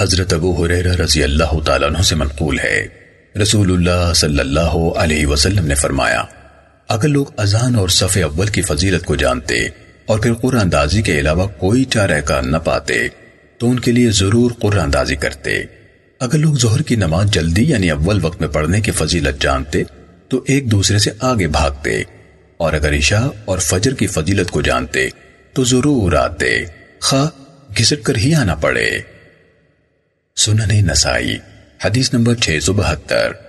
حضرت ابو حریرہ رضی اللہ تعالیٰ عنہ سے منقول ہے۔ رسول اللہ صلی اللہ علیہ وسلم نے فرمایا، اگر لوگ اذان اور صف اول کی فضیلت کو جانتے اور پھر قرآن دازی کے علاوہ کوئی چارہ کار نہ پاتے، تو ان کے لیے ضرور قرآن دازی کرتے۔ اگر لوگ ظہر کی نماز جلدی یعنی اول وقت میں پڑھنے کی فضیلت جانتے، تو ایک دوسرے سے آگے بھاگتے۔ اور اگر عشاء اور فجر کی فضیلت کو جانتے، تو ضرور آتے۔ خواہ، گھسٹ کر ہی آنا پڑے۔ سنن نسائی حدیث نمبر 672